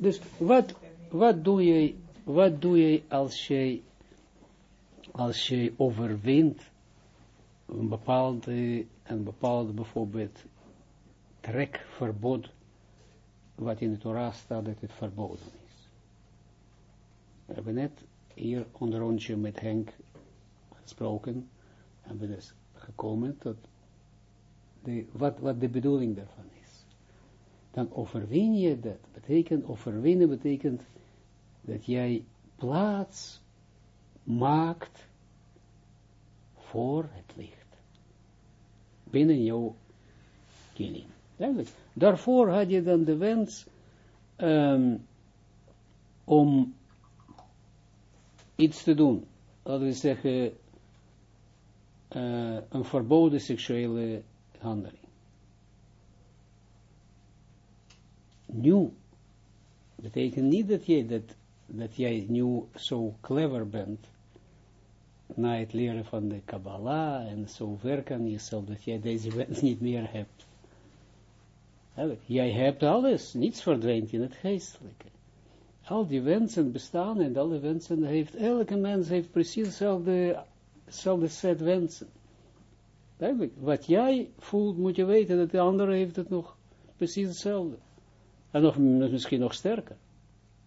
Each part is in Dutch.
Dus wat, wat doe je, wat doe je als je, als overwint een bepaalde, een bepaalde bijvoorbeeld trekverbod, wat in de Torah staat dat het verboden is. We hebben net hier onder rondje met Henk gesproken, en we dus gekomen tot de, wat, wat de bedoeling daarvan is. Dan overwin je dat. Betekent, overwinnen betekent dat jij plaats maakt voor het licht. Binnen jouw kilim. Daarvoor had je dan de wens um, om iets te doen. Laten we zeggen, uh, een verboden seksuele handeling. Nu, betekent niet dat jij, dat, dat jij nu zo clever bent, na het leren van de Kabbalah, en zo werken aan jezelf, dat jij deze wens niet meer hebt. Jij hebt alles, niets verdwijnt in het geestelijke. Al die wensen bestaan en alle wensen heeft, elke mens heeft precies hetzelfde, set wensen. Duidelijk, wat jij voelt, moet je weten dat de andere heeft het nog precies hetzelfde. En nog, misschien nog sterker.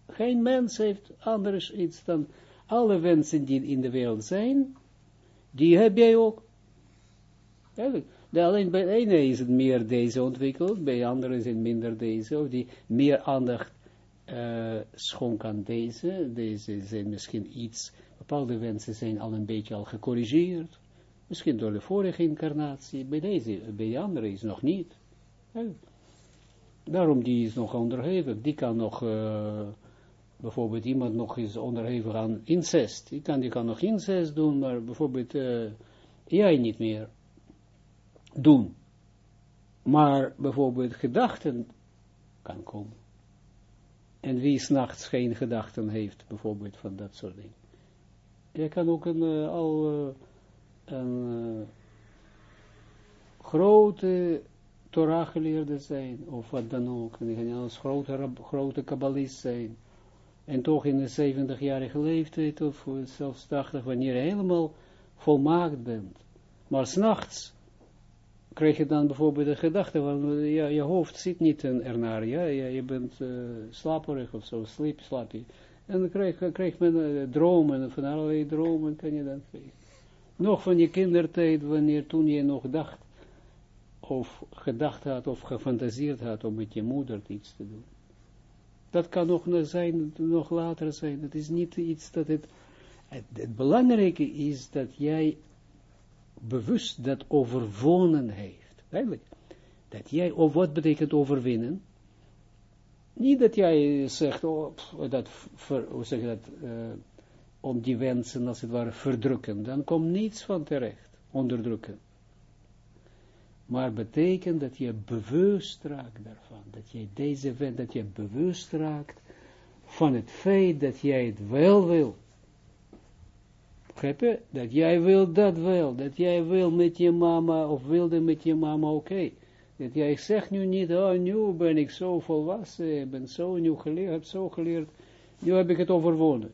Geen mens heeft anders iets dan alle wensen die in de wereld zijn, die heb jij ook. Alleen bij de ene is het meer deze ontwikkeld, bij de andere is het minder deze, of die meer aandacht uh, schonk aan deze. Deze zijn misschien iets, bepaalde wensen zijn al een beetje al gecorrigeerd. Misschien door de vorige incarnatie, bij deze, bij de andere is nog niet. Daarom die is nog onderhevig, die kan nog, uh, bijvoorbeeld iemand nog is onderhevig aan incest. Die kan, die kan nog incest doen, maar bijvoorbeeld uh, jij niet meer doen. Maar bijvoorbeeld gedachten kan komen. En wie s'nachts geen gedachten heeft, bijvoorbeeld van dat soort dingen. Je kan ook een, uh, al een grote Torah-geleerde zijn, of wat dan ook. En die kan als grote, grote kabbalist zijn. En toch in de 70-jarige leeftijd, of zelfs 80, wanneer je helemaal volmaakt bent. Maar s'nachts krijg je dan bijvoorbeeld de gedachte van, ja, je hoofd zit niet ernaar, ja, je bent uh, slaperig of zo, sleep, slaapje. En dan krijg, krijg men uh, dromen, van allerlei dromen kan je dan krijgen. Nog van je kindertijd, wanneer toen je nog dacht, of gedacht had, of gefantaseerd had om met je moeder iets te doen. Dat kan nog zijn, nog later zijn. Het is niet iets dat het, het, belangrijke is dat jij bewust dat overwonnen heeft. Eigenlijk. Dat jij, of wat betekent overwinnen? Niet dat jij zegt, oh, dat, hoe zeg je dat, uh, om die wensen als het ware verdrukken. Dan komt niets van terecht, onderdrukken. Maar betekent dat je bewust raakt daarvan. Dat je deze wens, dat je bewust raakt van het feit dat jij het wel wil. Begrijp Dat jij wil dat wel. Dat jij wil met je mama, of wilde met je mama, oké. Dat jij zegt nu niet, oh, nu ben ik zo volwassen, ben zo nieuw geleerd, heb zo geleerd nu heb ik het overwonnen.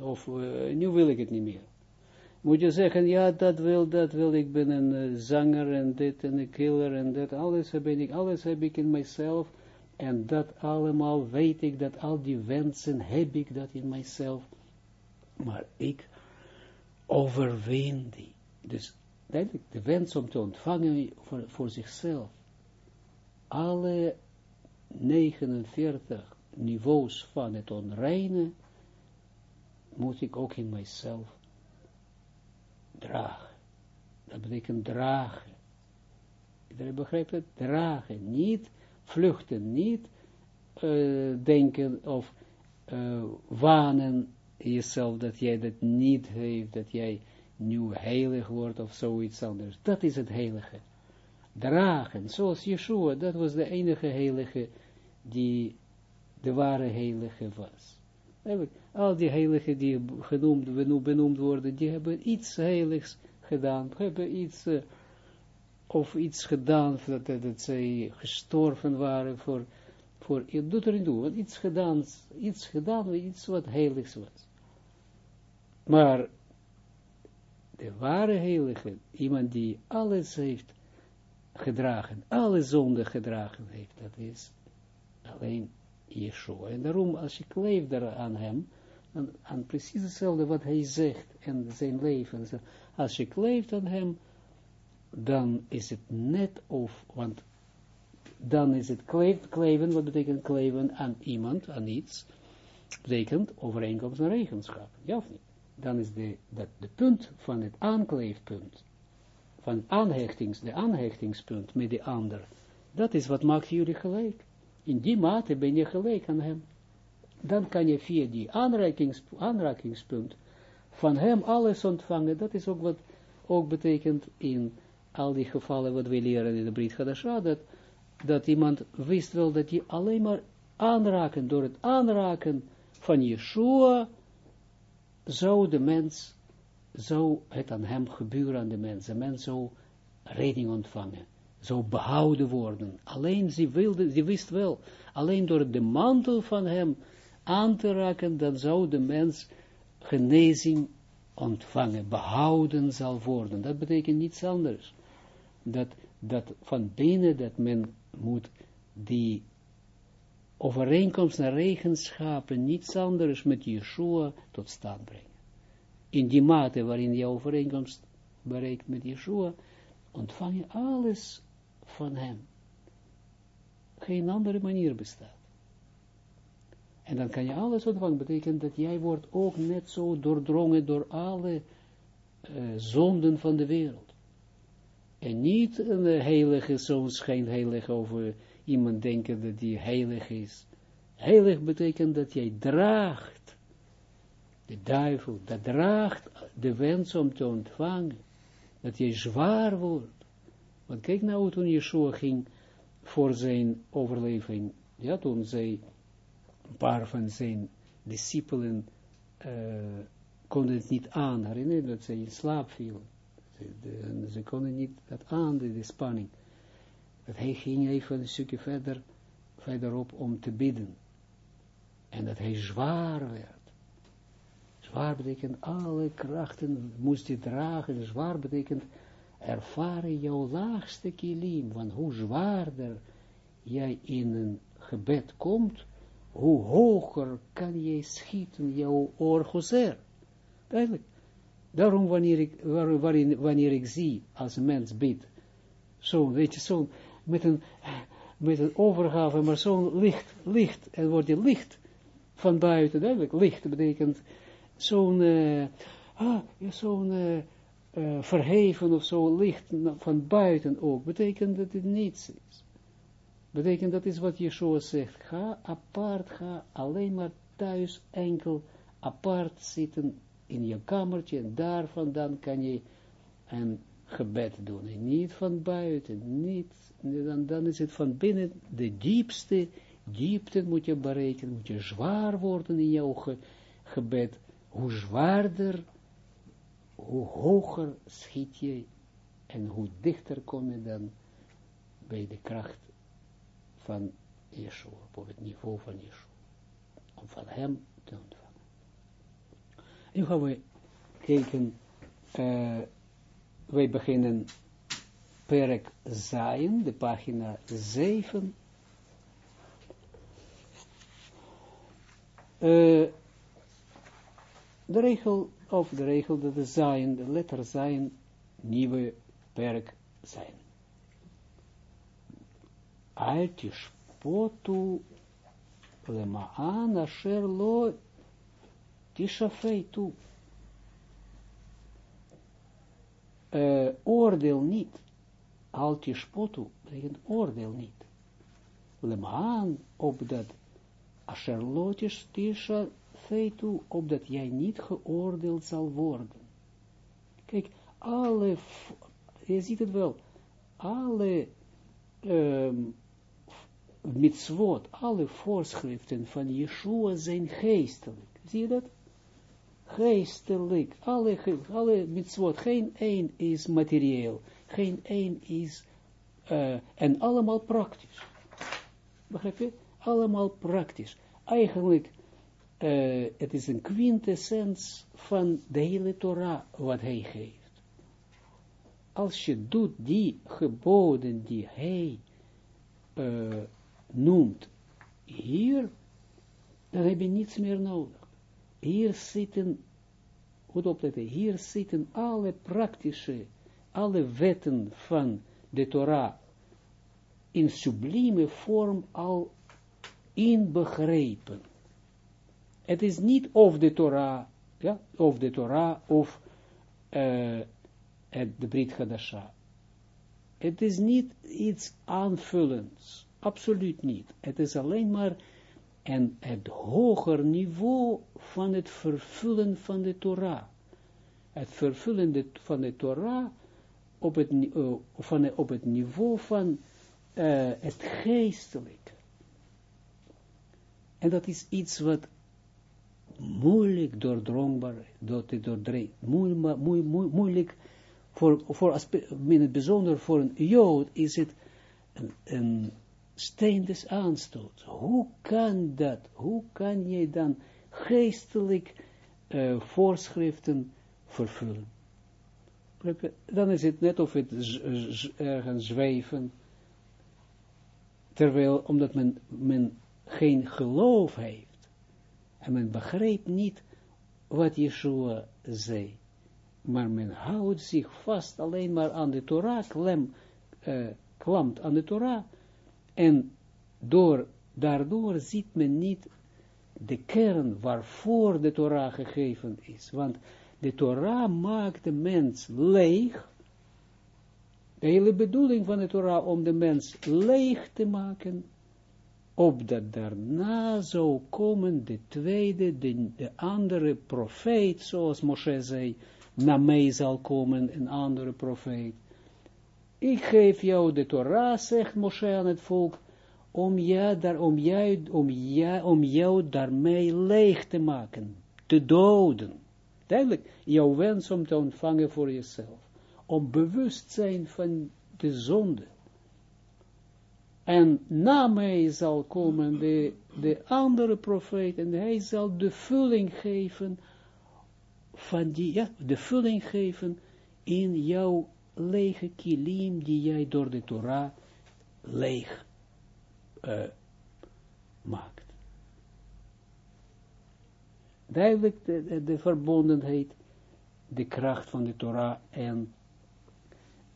Of uh, nu wil ik het niet meer. Moet je zeggen, ja, dat wil, dat wil, ik ben een uh, zanger en dit en een killer en dat, alles heb ik, alles heb ik in mijzelf. En dat allemaal weet ik, dat al die wensen heb ik dat in mijzelf. Maar ik overwin die. Dus duidelijk, de wens om te ontvangen voor, voor zichzelf. Alle 49 niveaus van het onreine, moet ik ook in mijzelf dragen. Dat betekent dragen. Iedereen begrijpt het? Dragen. Niet vluchten, niet uh, denken of uh, wanen jezelf dat jij dat niet heeft, dat jij nu heilig wordt of zoiets anders. Dat is het heilige. Dragen, zoals Yeshua, dat was de enige heilige die de ware heilige was. Al die heiligen die genoemd, benoemd worden, die hebben iets heiligs gedaan, hebben iets, uh, of iets gedaan, dat, dat zij gestorven waren voor voor, doet er niet toe, want iets gedaan, iets gedaan, iets wat heiligs was. Maar de ware heilige, iemand die alles heeft gedragen, alle zonden gedragen heeft, dat is alleen Yeshua. En daarom, als je kleeft aan hem, aan, aan precies hetzelfde wat hij zegt en zijn leven, als je kleeft aan hem, dan is het net of, want dan is het kleef, kleven, wat betekent kleven aan iemand, aan iets, betekent overeenkomst en regenschap, ja of niet? Dan is de, dat de punt van het aankleefpunt, van aanhechtings, de aanhechtingspunt met de ander, dat is wat maakt jullie gelijk. In die mate ben je gelijk aan hem. Dan kan je via die aanrakingspunt van hem alles ontvangen. Dat is ook wat ook betekent in al die gevallen wat we leren in de Brit Hadasha, dat, dat iemand wist wel dat hij alleen maar aanraken, door het aanraken van Yeshua, zou de mens, zou het aan hem gebeuren aan de mens, de mens zou redding ontvangen, zou behouden worden. Alleen ze wilde, ze wist wel, alleen door de mantel van hem aan te raken, dan zou de mens genezing ontvangen, behouden zal worden. Dat betekent niets anders dat, dat van binnen, dat men moet die overeenkomst naar regenschappen niets anders met Yeshua tot stand brengen. In die mate waarin je overeenkomst bereikt met Yeshua, ontvang je alles van hem. Geen andere manier bestaat. En dan kan je alles ontvangen, betekent dat jij wordt ook net zo doordrongen door alle uh, zonden van de wereld. En niet een heilige, zo'n schijnt heilig over iemand denken dat die heilig is. Heilig betekent dat jij draagt, de duivel, dat draagt de wens om te ontvangen. Dat jij zwaar wordt. Want kijk nou toen Yeshua ging voor zijn overleving, ja, toen zij, een paar van zijn discipelen uh, konden het niet aan herinneren dat zij in slaap vielen de, ze konden niet dat aan, de, spanning. Dat hij ging even een stukje verder, verderop om te bidden. En dat hij zwaar werd. Zwaar betekent alle krachten moest je dragen. Zwaar betekent ervaren jouw laagste kilim. Want hoe zwaarder jij in een gebed komt, hoe hoger kan jij schieten jouw orgozer. Duidelijk. Daarom wanneer ik, waar, wanneer ik zie, als mens bidt, zo, weet je, zo, met een, met een overgave, maar zo'n licht, licht, en wordt je licht van buiten, duidelijk, licht betekent zo'n, uh, ah, zo'n uh, verheven of zo licht van buiten ook, betekent dat het niets is. Betekent dat is wat Yeshua zegt, ga apart, ga alleen maar thuis enkel apart zitten in je kamertje en daar vandaan kan je een gebed doen. En niet van buiten, niet, dan, dan is het van binnen de diepste diepte moet je berekenen, moet je zwaar worden in jouw gebed. Hoe zwaarder, hoe hoger schiet je en hoe dichter kom je dan bij de kracht van Yeshua, op het niveau van Yeshua. Om van hem te ontvangen. Nu gaan we kijken, uh, wij beginnen perk Zayin, de pagina 7. Uh, eh, de regel, of de regel dat de Zayin, de letter Zayin, nieuwe perk zijn. Al tishpotu lema'an asher lo Tishafei toe. Uh, oordeel niet. Al tishpotu, betekent oordeel niet. Lemaan, opdat asherlotisch tisha feitu, opdat jij niet geoordeeld zal worden. Kijk, alle, je ziet het wel, alle mitzvot, alle voorschriften van Yeshua zijn geestelijk. Zie je dat? geestelijk, alle, alle mitzvot, geen één is materieel, geen één is, uh, en allemaal praktisch. Begrijp je? allemaal praktisch. Eigenlijk, uh, het is een quintessens van de hele Torah wat hij geeft. Als je doet die geboden die hij uh, noemt hier, dan heb je niets meer nodig. Hier zitten, goed opletten, hier zitten alle praktische, alle wetten van de Torah in sublieme vorm al inbegrepen. Het is niet of de Torah, ja, of de Torah, of uh, de Brit Hadasha. Het is niet iets aanvullends, absoluut niet. Het is alleen maar een, het hoger niveau van het vervullen van de Torah. Het vervullen van de Torah op het, uh, van, op het niveau van uh, het geestelijke. En dat is iets wat moeilijk doordrongbaar, moeilijk, moeilijk, moeilijk voor, voor in het bijzonder voor een Jood is het een, een steen des aanstoot. Hoe kan dat? Hoe kan je dan geestelijk uh, voorschriften vervullen? Dan is het net of het ergens zweven, terwijl, omdat men, men geen geloof heeft, en men begrijpt niet wat Yeshua zei, maar men houdt zich vast alleen maar aan de Torah, klem, uh, klampt aan de Torah, en door, daardoor ziet men niet de kern waarvoor de Torah gegeven is, want de Torah maakt de mens leeg, de hele bedoeling van de Torah om de mens leeg te maken, opdat daarna zou komen de tweede, de, de andere profeet, zoals Moshe zei, na mij zal komen een andere profeet. Ik geef jou de Torah, zegt Moshe aan het volk, om, jou, daar, om, jou, om, jou, om jou daarmee leeg te maken, te doden. Duidelijk, jouw wens om te ontvangen voor jezelf. Om bewust zijn van de zonde. En na mij zal komen de, de andere profeet en hij zal de vulling geven van die, ja, de vulling geven in jouw lege kilim die jij door de Torah leeg uh, maakt. Duidelijk de, de, de, verbondenheid, de kracht van de Torah en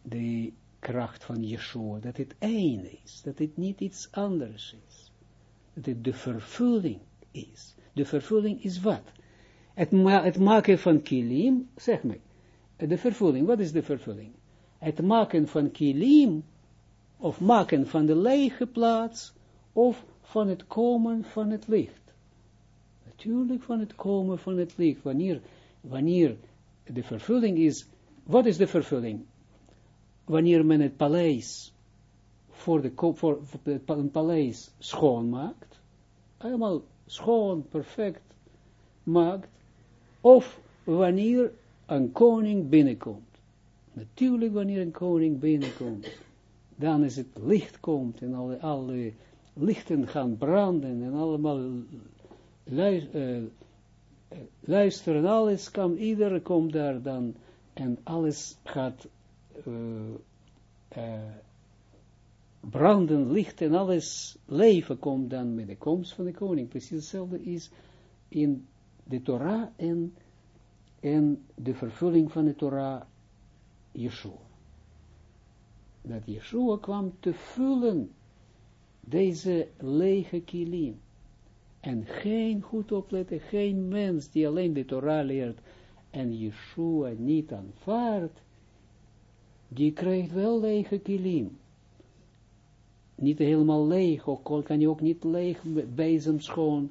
de kracht van Yeshua, dat het één is, dat het niet iets anders is, dat het de vervulling is. De vervulling is wat? Het, het maken van kilim, zeg maar, de vervulling, wat is de vervulling? Het maken van kilim, of maken van de lege plaats, of van het komen van het licht. Natuurlijk van het komen van het licht, wanneer, wanneer de vervulling is, wat is de vervulling? Wanneer men het paleis, voor, de, voor, voor een paleis schoonmaakt, helemaal schoon, perfect maakt, of wanneer een koning binnenkomt. Natuurlijk wanneer een koning binnenkomt, dan is het licht komt en alle, alle lichten gaan branden en allemaal luisteren, uh, luisteren, alles kan, iedereen komt daar dan en alles gaat uh, branden, licht en alles leven komt dan met de komst van de koning. Precies hetzelfde is in de Torah en, en de vervulling van de Torah Yeshua. Dat Yeshua kwam te vullen deze lege kilim. En geen, goed opletten, geen mens die alleen de Torah leert en Yeshua niet aanvaardt, die krijgt wel lege kilim. Niet helemaal leeg, ook kan je ook niet leeg bezem schoon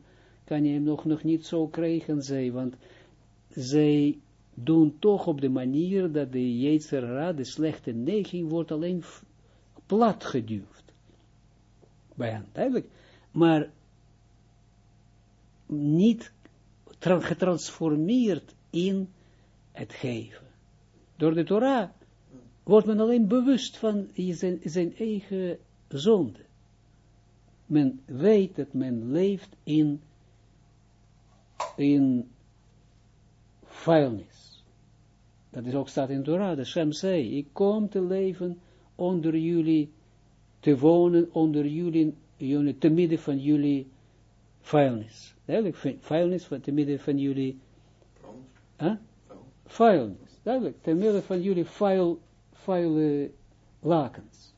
kan je hem nog, nog niet zo krijgen, zij, want zij doen toch op de manier dat de Yetzerara, de slechte neiging, wordt alleen plat geduwd. Bij hen. Maar niet getransformeerd in het geven. Door de Torah wordt men alleen bewust van zijn, zijn eigen zonde. men weet dat men leeft in, in vuilnis. Dat is ook staat in Torah, de Shem zei, ik kom te leven onder jullie, te wonen onder jullie, jullie te midden van jullie vuilnis. Duidelijk, vuilnis te midden van jullie, huh? vuilnis. Duidelijk, te midden van jullie vuil, vuile lakens.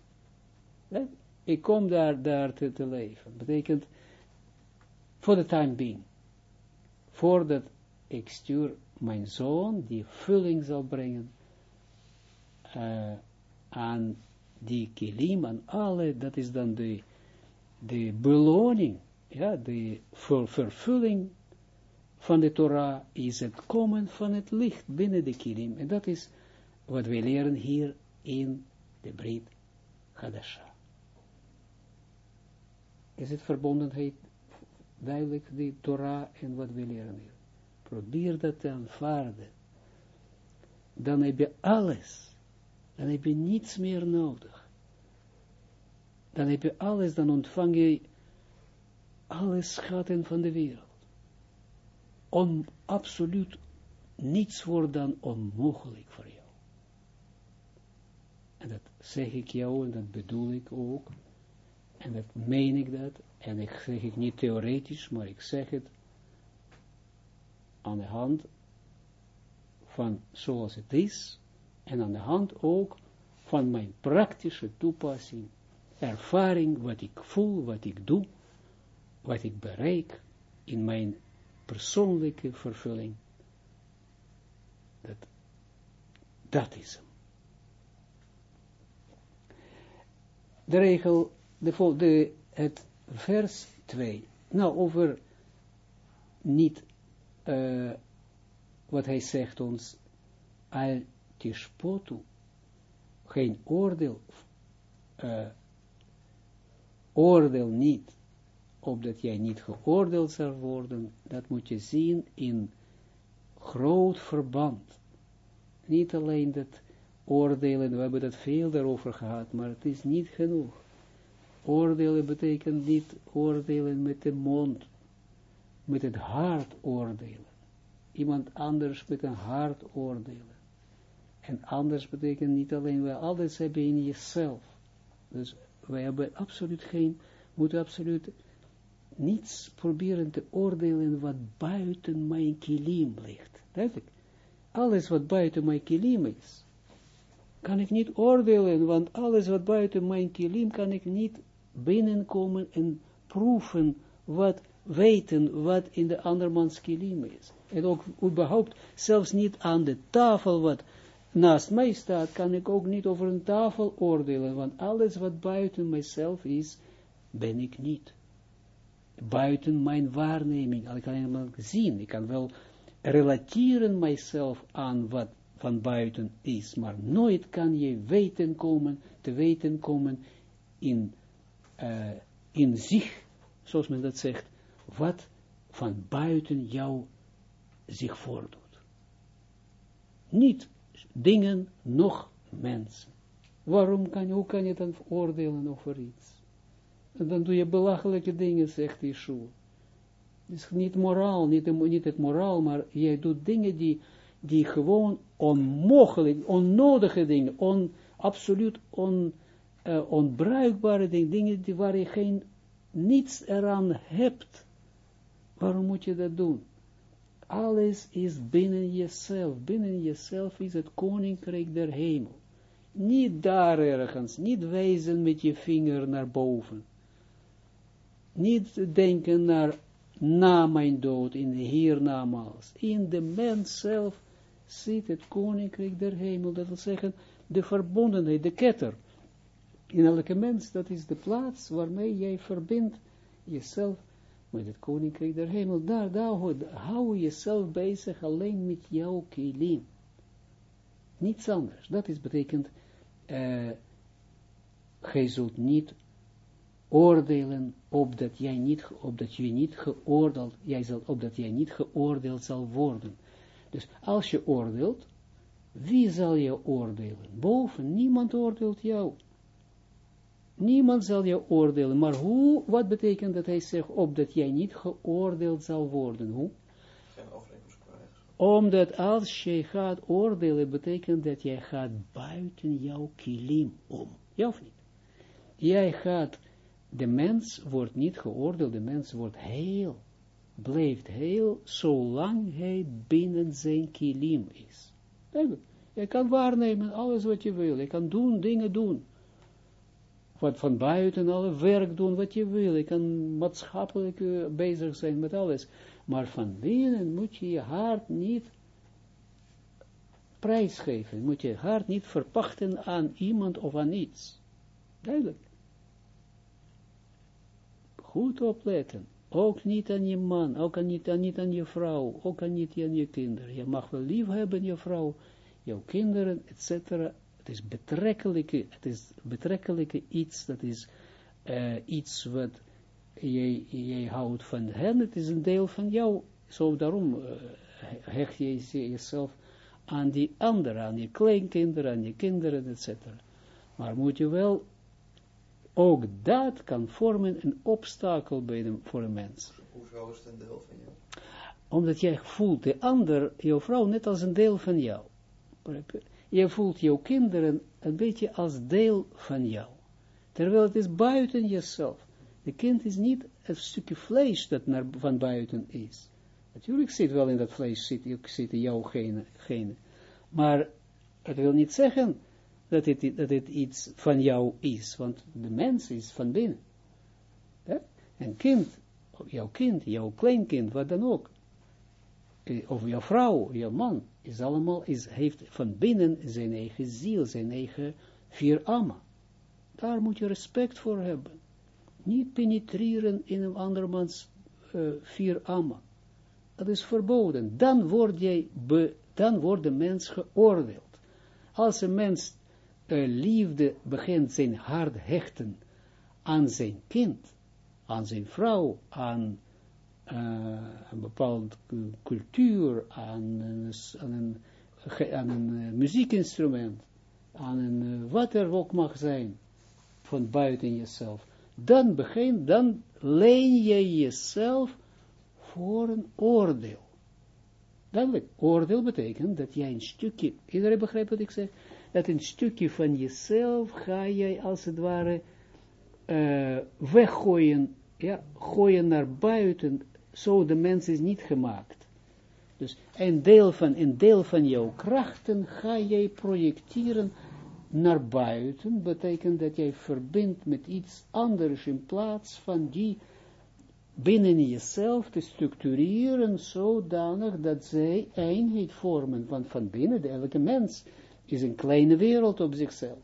Ik kom daar, daar te, te leven. Betekent, voor de time being. Voordat ik stuur mijn zoon, die vulling zal brengen, uh, aan die kilim, aan alle, dat is dan de, de beloning, ja, de ver, vervulling van de Torah, is het komen van het licht binnen de kilim. En dat is wat we leren hier in de Brit Hadasha. Is het verbondenheid duidelijk, die Torah en wat we leren hier. Probeer dat te aanvaarden. Dan heb je alles. Dan heb je niets meer nodig. Dan heb je alles, dan ontvang je alle schatten van de wereld. Om absoluut niets wordt dan onmogelijk voor jou. En dat zeg ik jou en dat bedoel ik ook. En dat meen ik dat. En ik zeg het niet theoretisch, maar ik zeg het aan de hand van zoals het is. En aan de hand ook van mijn praktische toepassing. Ervaring, wat ik voel, wat ik doe, wat ik bereik in mijn persoonlijke vervulling. Dat, dat is hem. de regel, de, de, het vers 2. Nou, over niet uh, wat hij zegt ons, al tishpotu, geen oordeel, uh, oordeel niet, opdat jij niet geoordeeld zal worden, dat moet je zien in groot verband. Niet alleen dat oordelen, we hebben dat veel daarover gehad, maar het is niet genoeg. Oordelen betekent niet oordelen met de mond, met het hart oordelen. Iemand anders met een hart oordelen. En anders betekent niet alleen, wij alles hebben in jezelf. Dus wij hebben absoluut geen, moeten absoluut niets proberen te oordelen wat buiten mijn kilim ligt. Duidelijk. Alles wat buiten mijn kilim is, kan ik niet oordelen, want alles wat buiten mijn kilim kan ik niet binnenkomen en proeven wat weten wat in de andermans kilim is. En ook überhaupt, zelfs niet aan de tafel wat naast mij staat, kan ik ook niet over een tafel oordelen, want alles wat buiten mijzelf is, ben ik niet. Buiten mijn waarneming, ik kan helemaal zien, ik kan wel relateren mijzelf aan wat van buiten is, maar nooit kan je weten komen, te weten komen in, uh, in zich, zoals men dat zegt, wat van buiten jou zich voordoet. Niet dingen, nog mensen. Waarom kan je, hoe kan je dan oordelen over iets? En dan doe je belachelijke dingen, zegt Yeshua. Is niet moraal, niet, niet het moraal, maar jij doet dingen die die gewoon onmogelijk, onnodige dingen, on, absoluut on, uh, onbruikbare dingen, dingen die, waar je geen, niets eraan hebt. Waarom moet je dat doen? Alles is binnen jezelf. Binnen jezelf is het koninkrijk der hemel. Niet daar ergens, niet wijzen met je vinger naar boven. Niet denken naar na mijn dood, in hiernamaals. In de mens zelf zit het koninkrijk der hemel, dat wil zeggen, de verbondenheid, de ketter. In elke mens, dat is de plaats waarmee jij verbindt jezelf met het koninkrijk der hemel. Daar, daar hou jezelf bezig alleen met jouw kilim. Niets anders. Dat is betekent, uh, gij zult niet oordelen, opdat jij niet, opdat je niet geoordeeld, jij zal, opdat jij niet geoordeeld zal worden. Dus als je oordeelt, wie zal je oordelen? Boven, niemand oordeelt jou. Niemand zal je oordelen, maar hoe, wat betekent dat hij zegt, opdat jij niet geoordeeld zal worden, hoe? Omdat als je gaat oordelen, betekent dat jij gaat buiten jouw kilim om. Ja of niet? Jij gaat, de mens wordt niet geoordeeld, de mens wordt heel, blijft heel, zolang hij binnen zijn kilim is. Je kan waarnemen alles wat je wil, je kan doen, dingen doen. Wat van buiten alle werk doen wat je wil, je kan maatschappelijk uh, bezig zijn met alles. Maar van binnen moet je je hart niet prijsgeven, moet je hart niet verpachten aan iemand of aan iets. Duidelijk. Goed opletten. Ook niet aan je man, ook niet, aan, niet aan je vrouw, ook niet aan je kinderen. Je mag wel lief hebben je vrouw, jouw kinderen, etc. Het is betrekkelijke, het is betrekkelijke iets, dat is uh, iets wat jij, jij houdt van hen, het is een deel van jou. Zo daarom uh, hecht je jezelf aan die anderen, aan je kleinkinderen, aan je kinderen, etc. Maar moet je wel, ook dat kan vormen een obstakel bij de, voor een mens. Hoezo is het een deel van jou? Omdat jij voelt de ander, jouw vrouw, net als een deel van jou. Je voelt jouw kinderen een beetje als deel van jou. Terwijl het is buiten jezelf. De kind is niet een stukje vlees dat naar, van buiten is. Natuurlijk zit wel in dat vlees, zit, zit in jouw genen, genen. Maar het wil niet zeggen dat het, dat het iets van jou is, want de mens is van binnen. Ja? Een kind, jouw kind, jouw kleinkind, wat dan ook, eh, of jouw vrouw, jouw man, is allemaal, is, heeft van binnen zijn eigen ziel, zijn eigen vier amma. Daar moet je respect voor hebben. Niet penetreren in een andermans uh, vier amma. Dat is verboden. Dan word jij, be, dan wordt de mens geoordeeld. Als een mens uh, liefde begint zijn hart hechten aan zijn kind, aan zijn vrouw, aan uh, een bepaalde cultuur, aan, aan een, aan een muziekinstrument, aan een, wat er ook mag zijn, van buiten jezelf, dan begin, dan leen je jezelf voor een oordeel. Duidelijk, oordeel betekent dat jij een stukje, iedereen begrijpt wat ik zeg, dat een stukje van jezelf ga jij als het ware uh, weggooien, ja, gooien naar buiten, zo de mens is niet gemaakt. Dus een deel van, een deel van jouw krachten ga jij projecteren naar buiten, betekent dat jij verbindt met iets anders in plaats van die binnen jezelf te structureren zodanig dat zij eenheid vormen, want van binnen, de elke mens is een kleine wereld op zichzelf.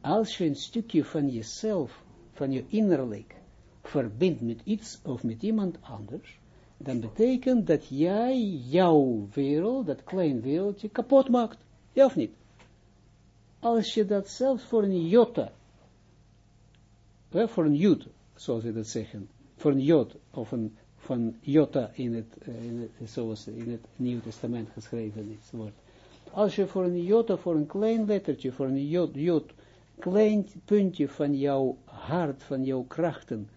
Als je een stukje van jezelf, van je innerlijk, verbindt met iets of met iemand anders, dan betekent dat jij jouw wereld, dat klein wereldje, kapot maakt. Ja of niet? Als je dat zelfs voor een jota, voor een jut, zoals ze dat zeggen, voor een jod, of een, van jota in het, uh, in het, zoals in het Nieuw Testament geschreven is, wordt. Als je voor een jota, voor een klein lettertje, voor een jod, klein puntje van jouw hart, van jouw krachten,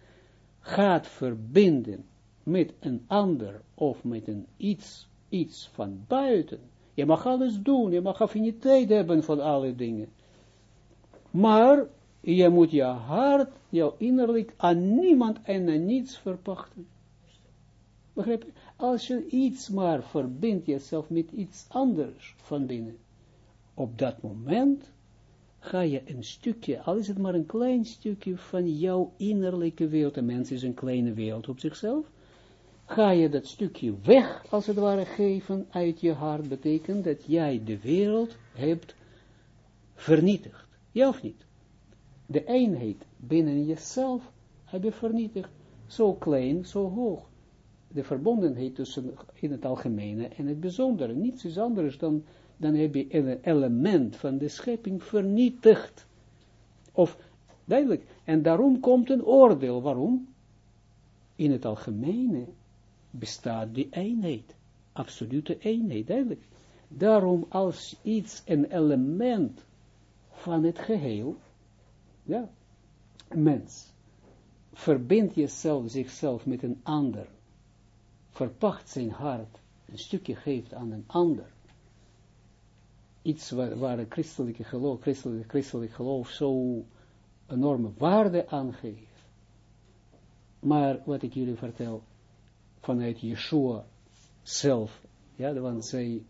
gaat verbinden met een ander, of met een iets, iets van buiten, je mag alles doen, je mag affiniteit hebben van alle dingen. Maar je moet je hart, jouw innerlijk, aan niemand en aan niets verpachten. Begrijp je? Als je iets maar verbindt jezelf met iets anders van binnen, op dat moment ga je een stukje, al is het maar een klein stukje van jouw innerlijke wereld, een mens is een kleine wereld op zichzelf, ga je dat stukje weg, als het ware, geven uit je hart, betekent dat jij de wereld hebt vernietigd. Ja of niet? de eenheid binnen jezelf heb je vernietigd. Zo klein, zo hoog. De verbondenheid tussen in het algemene en het bijzondere. Niets is anders dan, dan heb je een element van de schepping vernietigd. Of, duidelijk, en daarom komt een oordeel. Waarom? In het algemene bestaat die eenheid. Absolute eenheid, duidelijk. Daarom als iets, een element van het geheel, ja, mens, verbindt jezelf, zichzelf met een ander, verpacht zijn hart, een stukje geeft aan een ander, iets waar, waar christelijke geloof, christelijke, christelijke geloof zo enorme waarde aangeeft. Maar wat ik jullie vertel, vanuit Yeshua zelf, ja, want zij,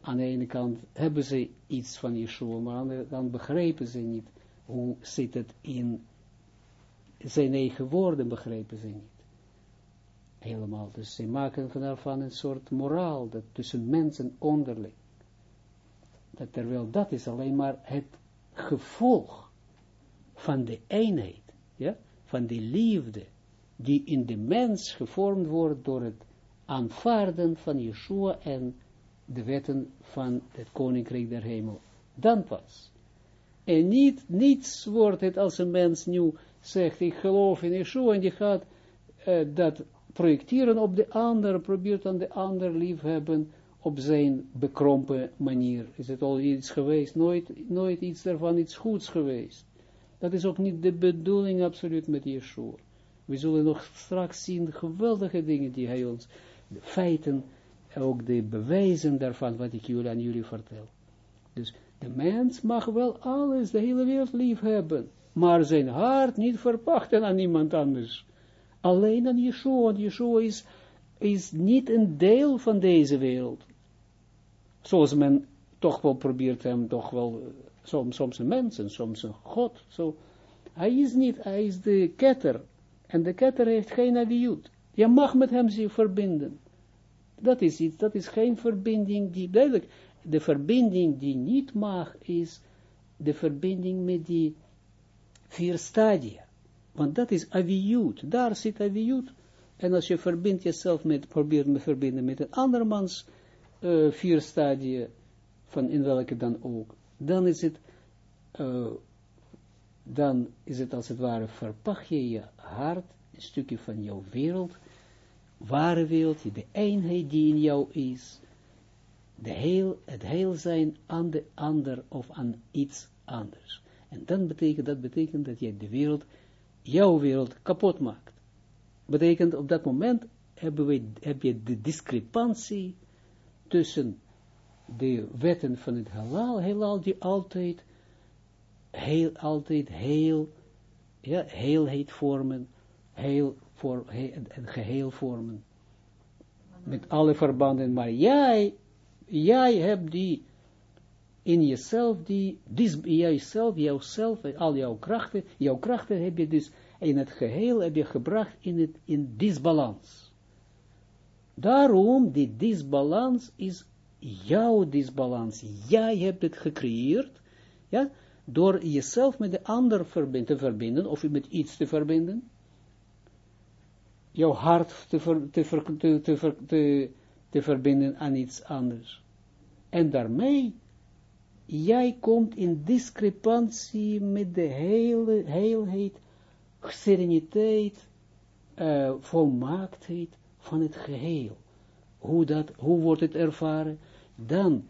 aan de ene kant hebben ze iets van Yeshua, maar aan de andere kant begrijpen ze niet hoe zit het in zijn eigen woorden begrijpen ze niet. Helemaal. Dus ze maken van een soort moraal, dat tussen mensen onderling. Dat terwijl dat is alleen maar het gevolg van de eenheid, ja, van de liefde, die in de mens gevormd wordt door het aanvaarden van Yeshua en de wetten van het Koninkrijk der Hemel. Dan pas. En niet, niets wordt het als een mens nu zegt, ik geloof in Yeshua, en die gaat uh, dat projecteren op de ander, probeert aan de ander liefhebben op zijn bekrompen manier. Is het al iets geweest? Nooit, nooit iets daarvan iets goeds geweest. Dat is ook niet de bedoeling absoluut met Yeshua. We zullen nog straks zien geweldige dingen die hij ons, de feiten, ook de bewijzen daarvan, wat ik jullie aan jullie vertel. Dus de mens mag wel alles, de hele wereld lief hebben, maar zijn hart niet verpachten aan iemand anders. Alleen aan Yeshua, want Yeshua is, is niet een deel van deze wereld. Zoals men toch wel probeert hem toch wel, soms, soms een mens en soms een God. Zo. Hij is niet, hij is de ketter. En de ketter heeft geen aviut. Je mag met hem zich verbinden. Dat is iets, dat is geen verbinding die, duidelijk, de verbinding die niet mag, is de verbinding met die vier stadia. Want dat is aviut, daar zit aviut. En als je verbindt jezelf met, probeert me verbinden met een andermans vier stadia, van in welke dan ook, dan is het, dan is het als het ware, verpacht je je hart, een stukje van jouw wereld, ware wereld, de eenheid die in jou is, de heel, het heel zijn aan de ander of aan iets anders. En dan betekent, dat betekent dat je de wereld, jouw wereld, kapot maakt. Betekent op dat moment hebben heb je de discrepantie tussen de wetten van het halal, heelal die altijd, heel, altijd heel, ja, heelheid vormen, heel, voor, een geheel vormen, met alle verbanden, maar jij, jij hebt die in jezelf, die, dis, jijzelf, jouzelf, al jouw krachten, jouw krachten heb je dus in het geheel heb je gebracht in, het, in disbalans. Daarom, die disbalans is jouw disbalans. Jij hebt het gecreëerd, ja, door jezelf met de ander te verbinden, of met iets te verbinden, jouw hart te, te, te, te, te, verbinden aan iets anders. En daarmee, jij komt in discrepantie met de hele, heelheid, sereniteit, uh, volmaaktheid van het geheel. Hoe, dat, hoe wordt het ervaren? Dan,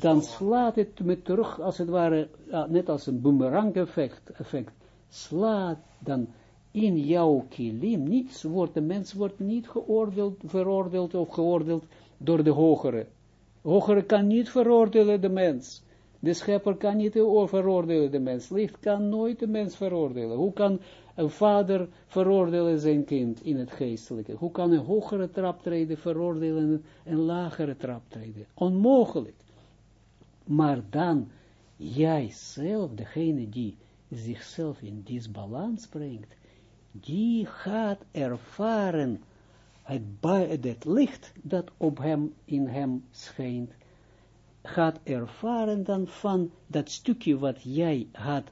dan slaat het met terug, als het ware, net als een boomerang effect, effect slaat dan in jouw kilim, niets wordt, de mens wordt niet geoordeeld, veroordeeld of geoordeeld door de hogere. Hogere kan niet veroordelen de mens. De schepper kan niet veroordelen de mens. Licht kan nooit de mens veroordelen. Hoe kan een vader veroordelen zijn kind in het geestelijke? Hoe kan een hogere traptreden veroordelen een lagere traptreden? Onmogelijk. Maar dan, jij zelf, degene die zichzelf in disbalans brengt, die gaat ervaren het, het licht dat op hem, in hem schijnt, gaat ervaren dan van dat stukje wat jij had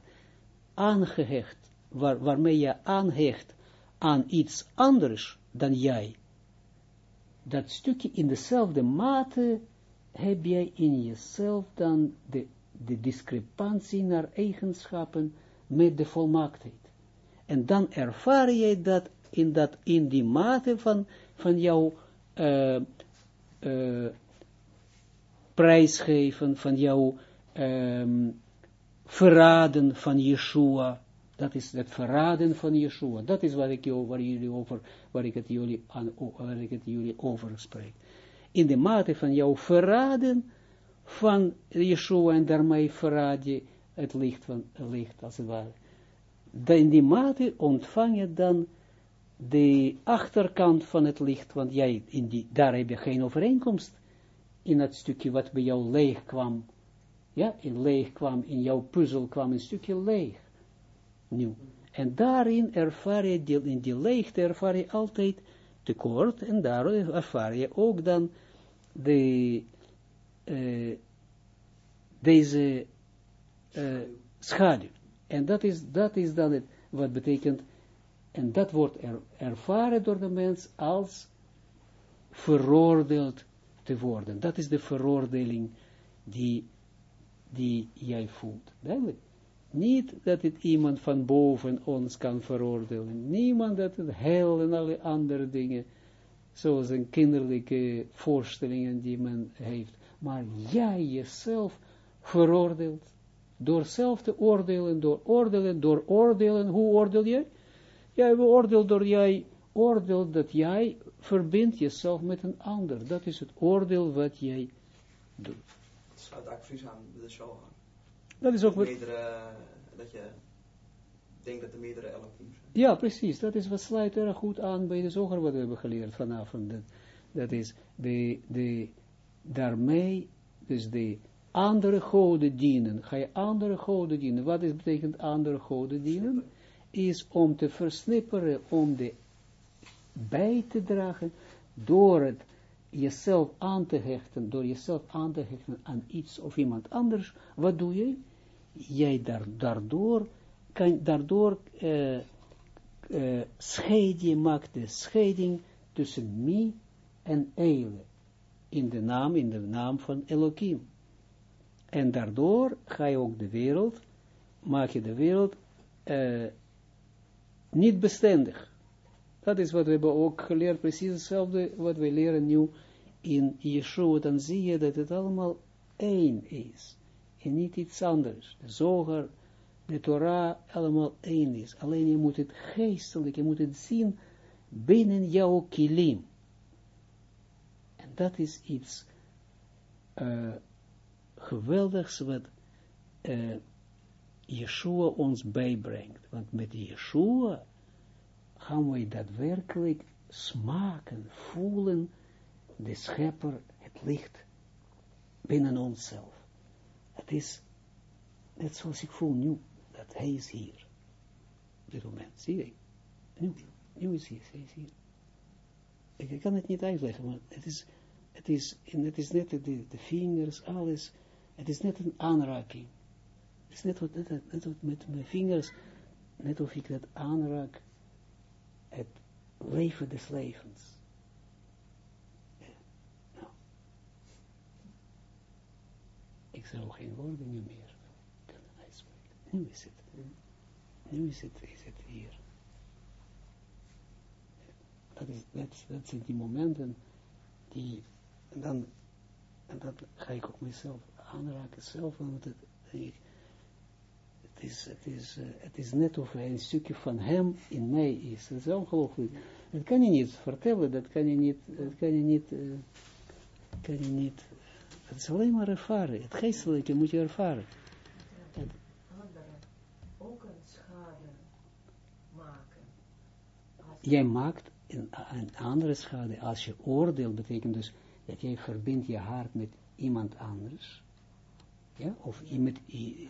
aangehecht, waar, waarmee je aanhecht aan iets anders dan jij. Dat stukje in dezelfde mate heb jij in jezelf dan de, de discrepantie naar eigenschappen met de volmaaktheid. En dan ervaar je dat in, dat, in die mate van, van jouw uh, uh, prijsgeven, van jouw um, verraden van Yeshua. Dat is het verraden van Yeshua. Dat is wat ik, waar, jullie over, waar, ik het jullie aan, ik het jullie over spreek. In de mate van jouw verraden van Yeshua en daarmee verraad je het licht van het licht als het ware. In die mate ontvang je dan de achterkant van het licht, want jij, in die, daar heb je geen overeenkomst in dat stukje wat bij jou leeg kwam. Ja, in leeg kwam, in jouw puzzel kwam een stukje leeg. Nu. En daarin ervaar je, in die leegte ervaar je altijd tekort, en daarin ervaar je ook dan de, uh, deze uh, schaduw. En dat is, dat is dan het, wat betekent, en dat wordt er, ervaren door de mens als veroordeeld worden. Dat is de veroordeling die, die jij voelt. Niet dat het iemand van boven ons kan veroordelen. Niemand dat het hel en alle andere dingen, zoals een kinderlijke voorstellingen die men heeft. Maar jij jezelf veroordeelt. Door zelf te oordelen, door oordelen, door oordelen. Hoe oordeel je? Jij beoordeelt door jij oordeelt dat jij verbindt jezelf met een ander. Dat is het oordeel wat jij doet. Dat sluit eigenlijk aan de show aan. Dat is ook wat... Meerdere, dat je denkt dat er meerdere Elohim zijn. Ja, precies. Dat is wat sluit erg goed aan bij de zoger wat we hebben geleerd vanavond. Dat, dat is de, de, daarmee, dus de andere goden dienen. Ga je andere goden dienen. Wat is betekent andere goden dienen? Is om te versnipperen, om de bij te dragen, door het jezelf aan te hechten, door jezelf aan te hechten aan iets of iemand anders, wat doe je? Jij daar, daardoor, kan, daardoor uh, uh, scheid je, maakt de scheiding tussen mij en Eile, in de naam, in de naam van Elohim. En daardoor ga je ook de wereld, maak je de wereld uh, niet bestendig. Dat is wat we hebben ook geleerd, precies hetzelfde wat we leren nu in Yeshua. Dan zie je dat het allemaal één is. En niet iets anders. De zoger, de Torah, allemaal één is. Alleen je moet het geestelijk, je moet het zien binnen jouw kilim. En dat is iets uh, geweldigs wat uh, Yeshua ons bijbrengt. Want met Yeshua gaan wij daadwerkelijk smaken, voelen, de schepper, het licht binnen onszelf. Het is net zoals ik voel nu, dat hij is hier. Op dit moment, zie je? Nu, nu is hij, hij is hier. Ik, kan het niet uitleggen, maar het is, het is, het is net de, de vingers, alles, het is net een aanraking. Het is net wat, net, net wat met mijn vingers, net of ik dat aanraak, leven des levens. Nou. Ik zou geen woorden meer kunnen uitspreken. Nu is het. Nu is het, is het hier. Dat, is, dat, dat zijn die momenten die, en dan, en dat ga ik ook mezelf aanraken zelf, want het, ik, het is, het is, uh, het is net of een stukje van hem in mij is. Dat is ongelooflijk. Dat kan je niet vertellen, dat kan je niet, dat kan je niet, uh, kan je niet, het is alleen maar ervaren. Het geestelijke moet je ervaren. En ook een schade maken. Jij maakt een, een andere schade. Als je oordeelt, betekent dus dat jij verbindt je hart met iemand anders of met,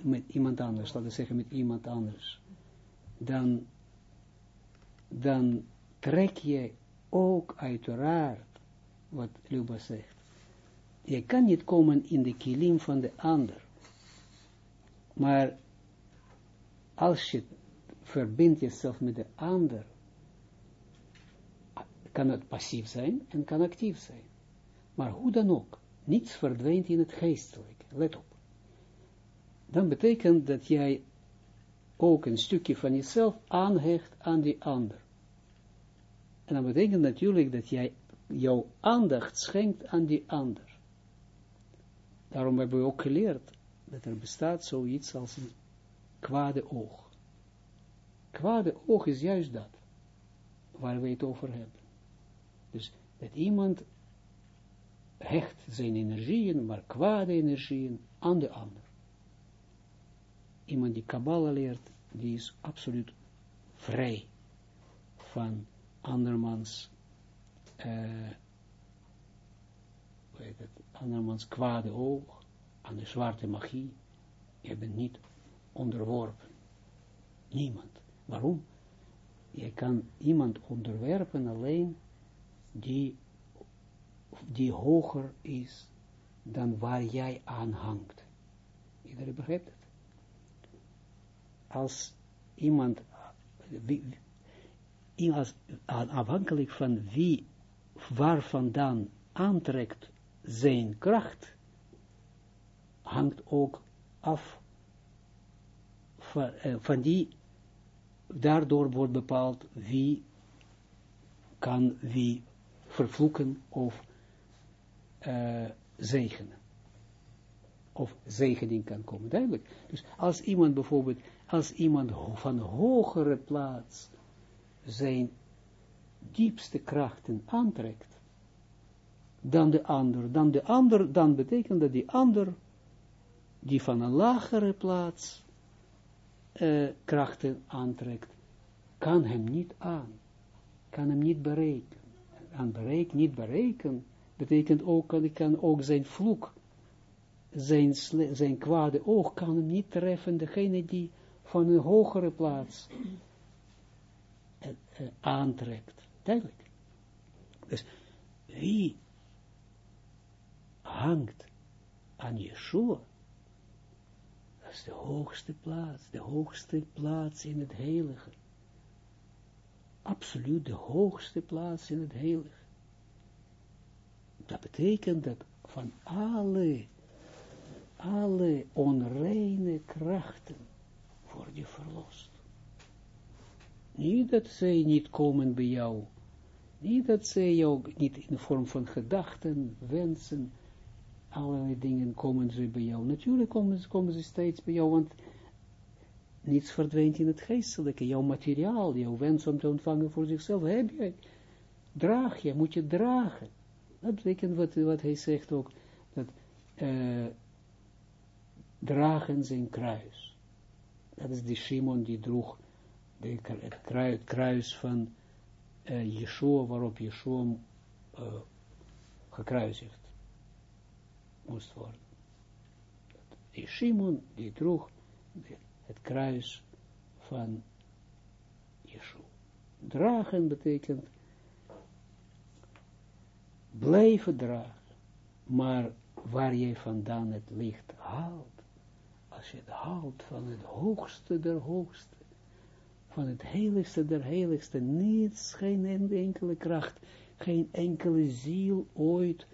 met iemand anders, laten we zeggen met iemand anders, dan, dan trek je ook uiteraard, wat Luba zegt, je kan niet komen in de kilim van de ander, maar als je verbindt jezelf met de ander, kan het passief zijn en kan actief zijn. Maar hoe dan ook, niets verdwijnt in het geestelijke, let op dan betekent dat jij ook een stukje van jezelf aanhecht aan die ander. En dat betekent natuurlijk dat jij jouw aandacht schenkt aan die ander. Daarom hebben we ook geleerd dat er bestaat zoiets als een kwade oog. Kwade oog is juist dat, waar we het over hebben. Dus dat iemand hecht zijn energieën, maar kwade energieën, aan de ander. Iemand die Kabbalah leert, die is absoluut vrij van andermans, uh, het, andermans kwade oog, aan de zwarte magie. Je bent niet onderworpen. Niemand. Waarom? Je kan iemand onderwerpen alleen die, die hoger is dan waar jij aan hangt. Iedereen begrijpt het? Als iemand, als, afhankelijk van wie, waar vandaan aantrekt zijn kracht, hangt ook af van, van die, daardoor wordt bepaald wie kan wie vervloeken of uh, zegenen. Of zegening kan komen, duidelijk. Dus als iemand bijvoorbeeld, als iemand van hogere plaats zijn diepste krachten aantrekt, dan de ander, dan de ander, dan betekent dat die ander, die van een lagere plaats uh, krachten aantrekt, kan hem niet aan, kan hem niet bereiken. Aan bereik, niet bereiken, betekent ook, kan, kan ook zijn vloek, zijn, zijn kwade oog kan hem niet treffen, degene die van een hogere plaats uh, uh, aantrekt. Duidelijk. Dus wie hangt aan Yeshua, dat is de hoogste plaats, de hoogste plaats in het heilige. Absoluut de hoogste plaats in het heilige. Dat betekent dat van alle, alle onreine krachten verlost. Niet dat zij niet komen bij jou, niet dat zij jou niet in de vorm van gedachten, wensen, allerlei dingen komen ze bij jou. Natuurlijk komen, komen ze steeds bij jou, want niets verdwijnt in het geestelijke. Jouw materiaal, jouw wens om te ontvangen voor zichzelf, heb je. Draag je, moet je dragen. Dat betekent wat, wat hij zegt ook, dat uh, dragen zijn kruis. Dat is die Shimon die droeg de, het, kruis, van uh, waarop Yeshua uh, gekruisigd moest worden. Die Shimon, die droeg het kruis van Yeshua. Dragen betekent blijven dragen, maar waar je vandaan het licht haalt, als je het haalt van het hoogste der hoogste, van het heiligste der heiligste, niets, geen enkele kracht, geen enkele ziel ooit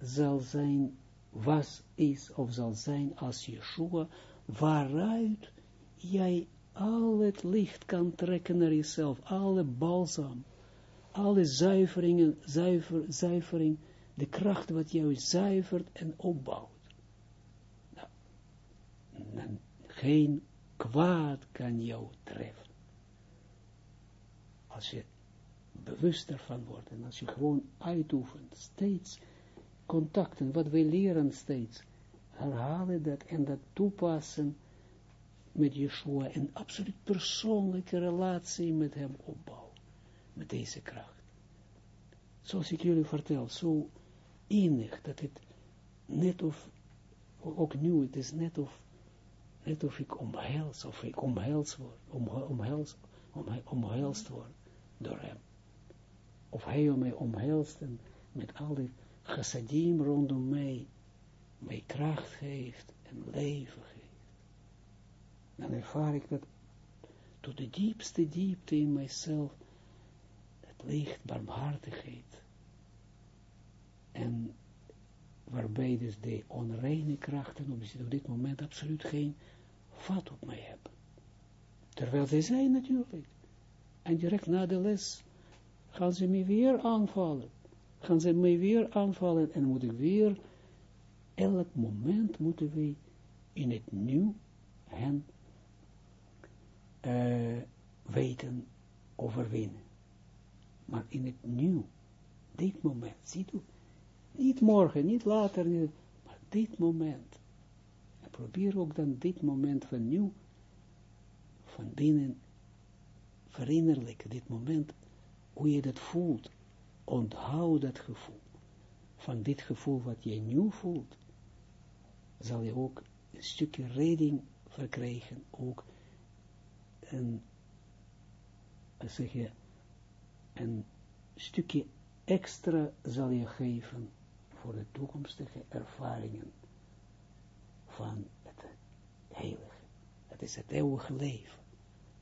zal zijn was, is of zal zijn als Yeshua, waaruit jij al het licht kan trekken naar jezelf, alle balsam, alle zuiveringen, zuiver, zuivering, de kracht wat jou zuivert en opbouwt. Geen kwaad kan jou treffen. Als je bewust ervan wordt en als je gewoon uitoefent, steeds contacten, wat wij leren steeds, herhalen dat en dat toepassen met Yeshua, en absoluut persoonlijke relatie met hem opbouwen, met deze kracht. Zoals ik jullie vertel, zo innig, dat het net of, ook nu, het is net of, net of ik omhels, of ik omhels word, om, omhels, om, omhelst word door hem. Of hij mij omhelst en met al die chassadim rondom mij, mij kracht geeft en leven geeft. Dan ervaar ik dat tot de diepste diepte in mijzelf, het licht barmhartigheid. En waarbij dus de onreine krachten op dit moment absoluut geen vat op mij hebben. Terwijl zij zijn natuurlijk. En direct na de les gaan ze me weer aanvallen gaan ze mij weer aanvallen en moet ik weer, elk moment moeten we in het nieuw hen eh, weten overwinnen. Maar in het nu, dit moment, ziet u, niet morgen, niet later, niet, maar dit moment. Probeer ook dan dit moment van nu, van binnen, verinnerlijken, dit moment, hoe je dat voelt. Onthoud dat gevoel. Van dit gevoel wat je nu voelt, zal je ook een stukje redding verkrijgen, ook een, zeg je, een stukje extra zal je geven voor de toekomstige ervaringen van het heilige. Het is het eeuwige leven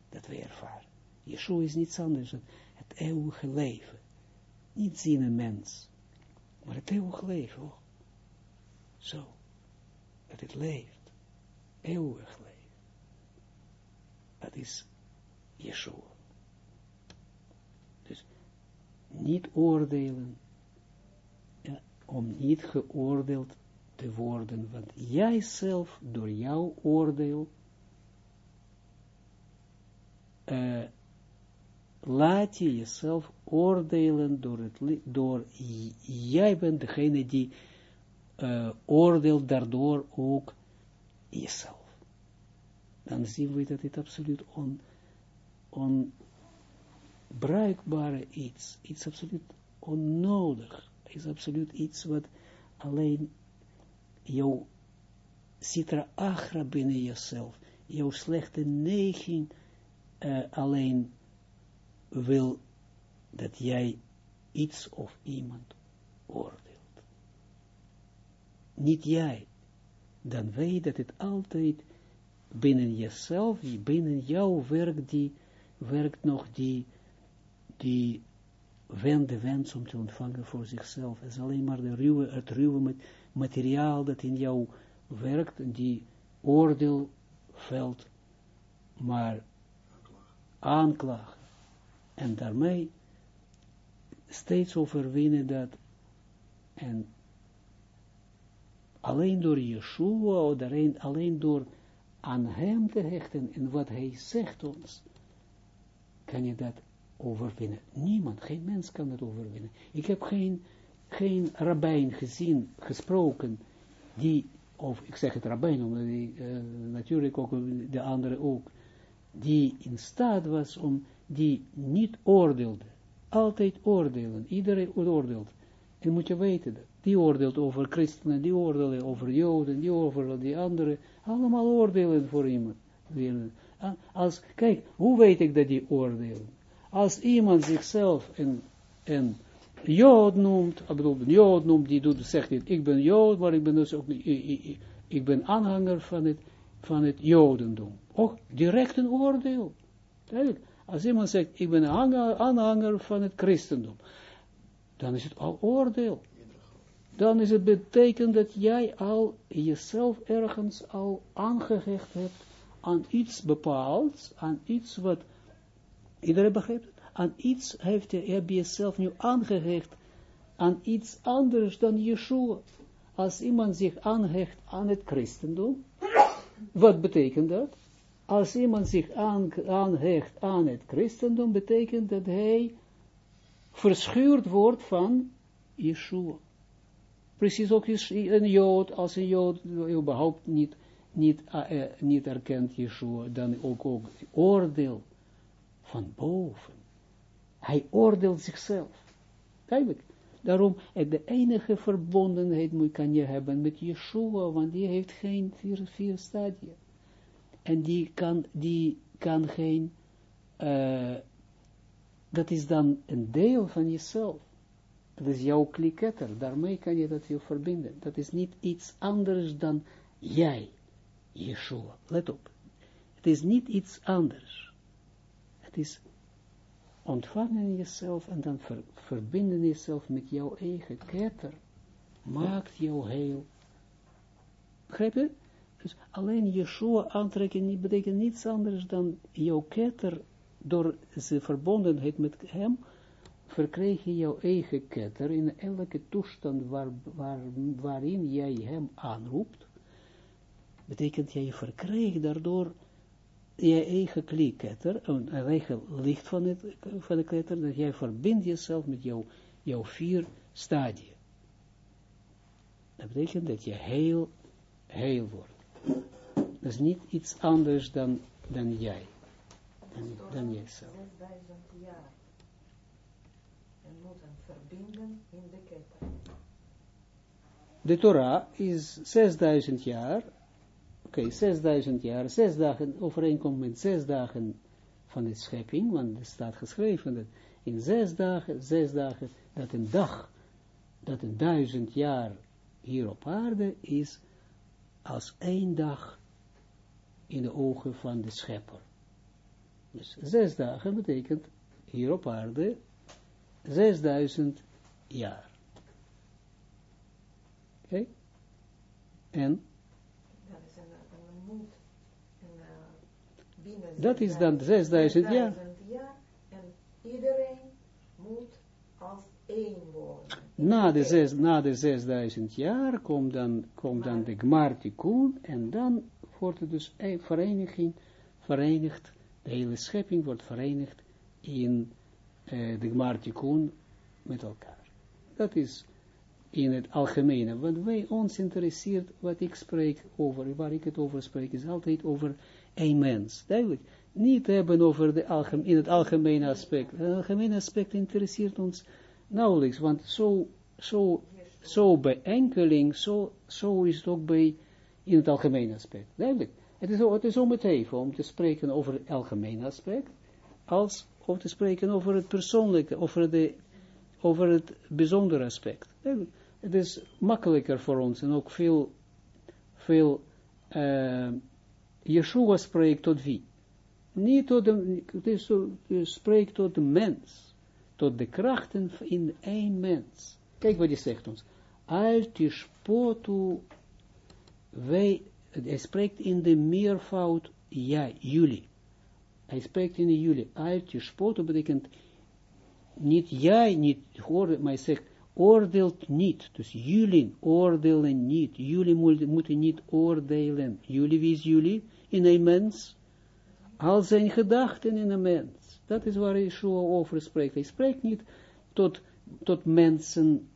dat we ervaren. Yeshua is niets anders dan het eeuwige leven. Niet zien een mens, maar het eeuwige leven. Zo, dat het leeft. Eeuwig leven. Dat is Yeshua. Dus niet oordelen, ja, om niet geoordeeld te worden, want jij zelf door jouw oordeel uh, laat je jezelf oordelen door het, door, jij bent degene die uh, oordeelt daardoor ook jezelf. Dan zien we dat dit absoluut on, onbruikbare iets, iets absoluut onnodig, is absoluut iets wat alleen jouw citra agra binnen jezelf, jouw slechte neiging uh, alleen wil dat jij iets of iemand oordeelt. Niet jij. Dan weet dat het altijd binnen jezelf, binnen jou werkt die, werkt nog die, die wende wens om te ontvangen voor zichzelf. Het is alleen maar de ruwe, het ruwe materiaal dat in jou werkt, die oordeel veld, maar aanklagen. En daarmee steeds overwinnen dat. En alleen door Yeshua, of alleen, alleen door aan hem te hechten en wat hij zegt ons, kan je dat overwinnen. Niemand, geen mens kan dat overwinnen. Ik heb geen, geen rabbijn gezien, gesproken, die, of ik zeg het rabbijn, omdat die, uh, natuurlijk ook de andere ook, die in staat was om, die niet oordeelde. Altijd oordelen. Iedereen oordeelt. En moet je weten. Die oordeelt over christenen, die oordelen over joden, die over die anderen. Allemaal oordelen voor iemand. Als, kijk, hoe weet ik dat die oordelen? Als iemand zichzelf een jood noemt, ik een jood noemt, die doet, zegt niet, ik ben jood, maar ik ben dus ook, ik, ik, ben aanhanger van het, van het jodendom. Ook direct een oordeel. Als iemand zegt, ik ben aanhanger van het christendom, dan is het al oordeel. Dan is het betekend dat jij al jezelf ergens al aangehecht hebt aan iets bepaalds, aan iets wat, iedereen begrijpt aan iets heeft heb je jezelf nu aangehecht aan iets anders dan Yeshua. Als iemand zich aanhecht aan het christendom, wat betekent dat? Als iemand zich aanhecht aan het christendom, betekent dat hij verschuurd wordt van Yeshua. Precies ook een Jood, als een Jood überhaupt niet, niet, uh, niet erkent Yeshua, dan ook, ook oordeel van boven. Hij oordeelt zichzelf. Duidelijk. Daarom, de enige verbondenheid kan je hebben met Yeshua, want die heeft geen vier, vier stadia. En die kan, die kan geen, uh, dat is dan een deel van jezelf. Dat is jouw kliketter, daarmee kan je dat je verbinden. Dat is niet iets anders dan jij, Yeshua. Let op. Het is niet iets anders. Het is ontvangen jezelf en dan ver, verbinden jezelf met jouw eigen ketter, maakt jou heel. Begrijp je? Dus alleen Yeshua aantrekken betekent niets anders dan jouw ketter, door zijn verbondenheid met hem, verkrijg je jouw eigen ketter in elke toestand waar, waar, waarin jij hem aanroept, betekent jij verkrijgt daardoor je eigen klieketter, een eigen licht van, het, van de kletter, dat jij verbindt jezelf met jou, jouw vier stadia. Dat betekent dat je heel, heel wordt. Dat is niet iets anders dan, dan jij. Dan, dan jijzelf. 6000 jaar. En moeten verbinden in de ketter. De Torah is 6000 jaar. Oké, 6000 jaar. Zes dagen overeenkomt met zes dagen van de schepping. Want er staat geschreven dat in zes dagen, zes dagen, dat een dag, dat een duizend jaar hier op aarde is als één dag in de ogen van de schepper. Dus zes dagen betekent hier op aarde 6000 jaar. Oké? En? Dat is een, een moed. En, uh, binnen Dat is dan 6000 jaar. 6000 jaar. En iedereen moet als één worden. Na de, zes, na de 6000 jaar komt dan, komt dan de Gmar Tikkun en dan wordt het dus een vereniging, verenigd, de hele schepping wordt verenigd in uh, de Gmar Tikkun met elkaar. Dat is in het algemene, want wij ons interesseert wat ik spreek over, waar ik het over spreek, is altijd over een mens, duidelijk. Niet hebben over de in het algemene aspect. Het algemene aspect interesseert ons nauwelijks, want zo, zo, zo bij zo, zo is het ook bij, in het algemene aspect. Duidelijk. Het is, het is om het even, om te spreken over het algemene aspect, als om te spreken over het persoonlijke, over, de, over het bijzondere aspect. Het is makkelijker voor ons en ook veel, veel, uh, Yeshua spreekt tot wie? Niet tot de, het is, spreekt tot mens, tot de krachten in één mens. Kijk wat hij zegt ons. Al tishpotu, wij, hij spreekt in de meervoud, jij, jullie. Hij spreekt in de jullie. Al tishpotu betekent niet jij, niet hoor, maar hij oordeelt niet. Dus jullie oordelen niet. Jullie moeten niet oordelen. Jullie, wie is jullie? In een mens. Al zijn gedachten in een mens. Dat is waar Yeshua over spreekt. Hij spreekt niet tot, tot mensen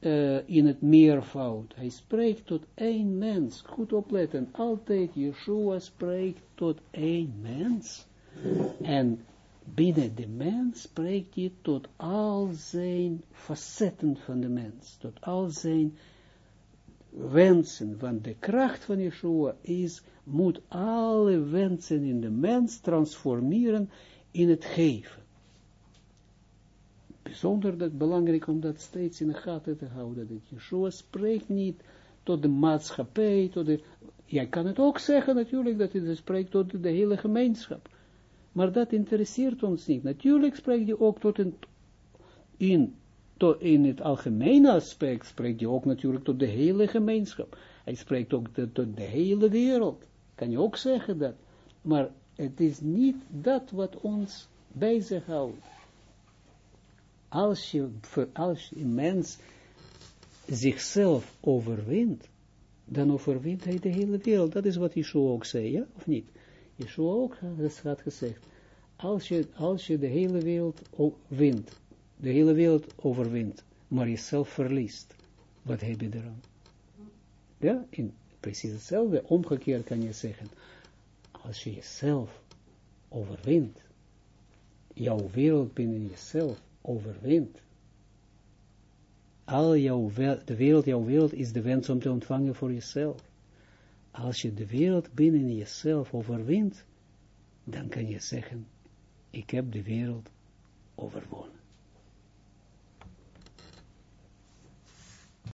uh, in het meervoud. Hij spreekt tot één mens. Goed opletten. Altijd Yeshua spreekt tot één mens. En binnen de mens spreekt hij tot al zijn facetten van de mens, tot al zijn wensen, want de kracht van Yeshua is, moet alle wensen in de mens transformeren in het geven. Bijzonder dat, belangrijk om dat steeds in de gaten te houden, dat Yeshua spreekt niet tot de maatschappij, tot de, jij kan het ook zeggen natuurlijk, dat hij spreekt tot de hele gemeenschap, maar dat interesseert ons niet. Natuurlijk spreekt hij ook tot een, in, in het algemene aspect, spreekt hij ook natuurlijk tot de hele gemeenschap. Hij spreekt ook tot, tot de hele wereld. Kan je ook zeggen dat. Maar het is niet dat wat ons bezighoudt. Als je, als een mens zichzelf overwint, dan overwint hij de hele wereld. Dat is wat Yeshua ook zei, ja? of niet? Yeshua ook had gezegd, als je, als je de hele wereld wint, de hele wereld overwint, maar jezelf verliest, wat heb je eraan? Ja, in precies hetzelfde, omgekeerd kan je zeggen, als je jezelf overwint, jouw wereld binnen jezelf overwint, al jouw, de wereld, jouw wereld is de wens om te ontvangen voor jezelf. Als je de wereld binnen jezelf overwint, dan kan je zeggen, ik heb de wereld overwonnen.